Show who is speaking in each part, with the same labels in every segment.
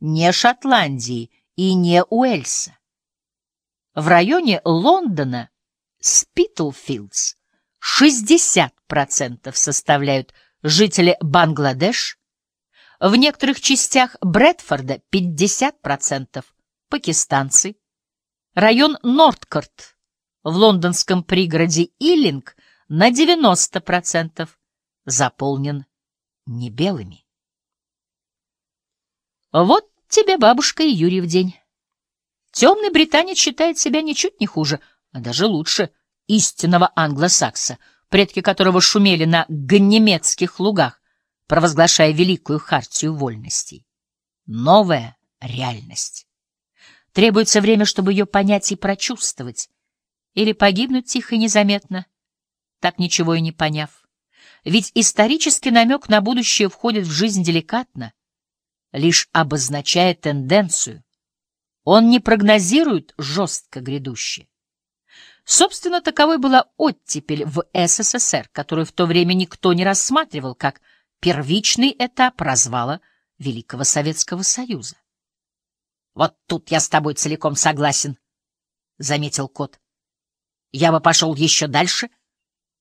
Speaker 1: не Шотландии и не Уэльса. В районе Лондона Спитлфилдс 60% составляют жители Бангладеш, в некоторых частях Брэдфорда 50% пакистанцы, район Нордкорт в лондонском пригороде Иллинг на 90% заполнен небелыми. Вот тебе бабушка и Юрий в день. Темный британец считает себя ничуть не хуже, а даже лучше истинного англосакса, предки которого шумели на ганнемецких лугах, провозглашая великую хартию вольностей. Новая реальность. Требуется время, чтобы ее понять и прочувствовать, или погибнуть тихо и незаметно, так ничего и не поняв. Ведь исторический намек на будущее входит в жизнь деликатно, лишь обозначая тенденцию. Он не прогнозирует жестко грядущее. Собственно, таковой была оттепель в СССР, которую в то время никто не рассматривал как первичный этап развала Великого Советского Союза. «Вот тут я с тобой целиком согласен», — заметил кот. «Я бы пошел еще дальше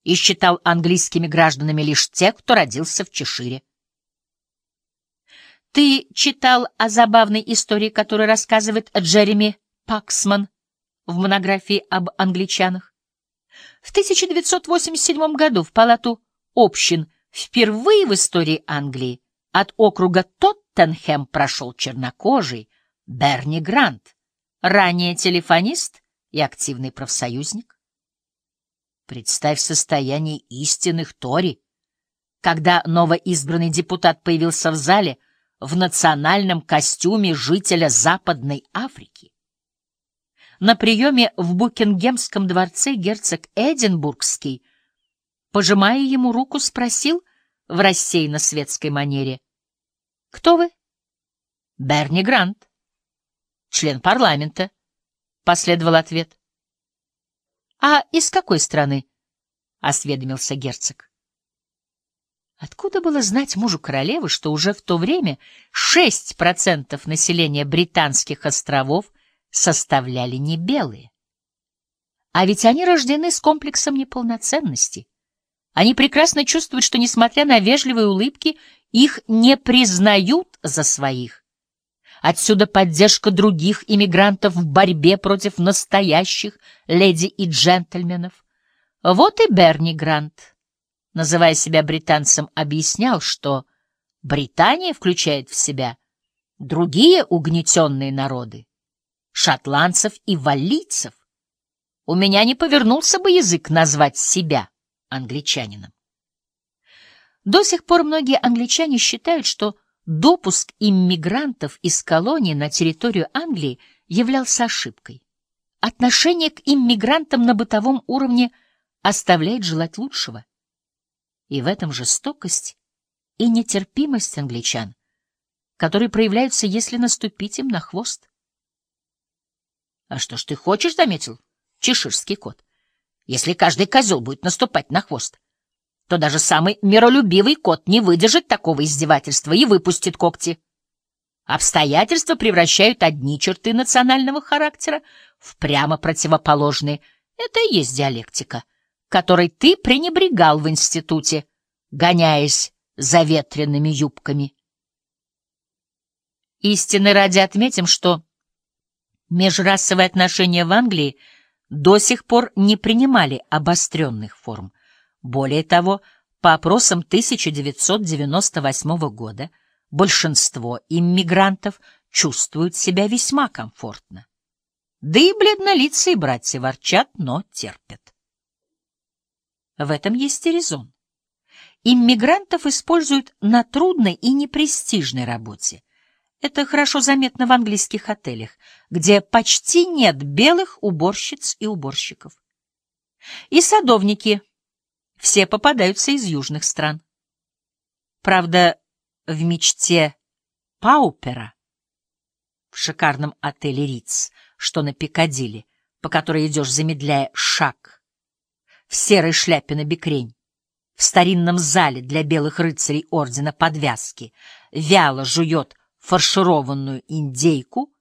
Speaker 1: и считал английскими гражданами лишь тех, кто родился в Чешире. Ты читал о забавной истории, которую рассказывает Джереми Паксман в монографии об англичанах? В 1987 году в Палату общин впервые в истории Англии от округа Тоттенхэм прошел чернокожий Берни Грант, ранее телефонист и активный профсоюзник. Представь состояние истинных Тори, когда новоизбранный депутат появился в зале — в национальном костюме жителя Западной Африки. На приеме в Букингемском дворце герцог Эдинбургский, пожимая ему руку, спросил в рассеянно-светской манере. — Кто вы? — Берни Грант. — Член парламента, — последовал ответ. — А из какой страны? — осведомился герцог. Откуда было знать мужу королевы, что уже в то время 6% населения британских островов составляли не белые? А ведь они рождены с комплексом неполноценности. Они прекрасно чувствуют, что, несмотря на вежливые улыбки, их не признают за своих. Отсюда поддержка других иммигрантов в борьбе против настоящих леди и джентльменов. Вот и Берни Грант называя себя британцем, объяснял, что Британия включает в себя другие угнетенные народы, шотландцев и валлийцев. У меня не повернулся бы язык назвать себя англичанином. До сих пор многие англичане считают, что допуск иммигрантов из колонии на территорию Англии являлся ошибкой. Отношение к иммигрантам на бытовом уровне оставляет желать лучшего. И в этом жестокость и нетерпимость англичан, которые проявляются, если наступить им на хвост. — А что ж ты хочешь, — заметил чеширский кот, — если каждый козел будет наступать на хвост, то даже самый миролюбивый кот не выдержит такого издевательства и выпустит когти. Обстоятельства превращают одни черты национального характера в прямо противоположные. Это и есть диалектика которой ты пренебрегал в институте, гоняясь за ветреными юбками. Истины ради отметим, что межрасовые отношения в Англии до сих пор не принимали обостренных форм. Более того, по опросам 1998 года большинство иммигрантов чувствуют себя весьма комфортно. Да и бледнолицые братья ворчат, но терпят. В этом есть и резон. Иммигрантов используют на трудной и непрестижной работе. Это хорошо заметно в английских отелях, где почти нет белых уборщиц и уборщиков. И садовники все попадаются из южных стран. Правда, в мечте Паупера, в шикарном отеле Риц, что на Пикадилли, по которой идешь, замедляя шаг, в серой шляпе на бекрень, в старинном зале для белых рыцарей ордена подвязки, вяло жует фаршированную индейку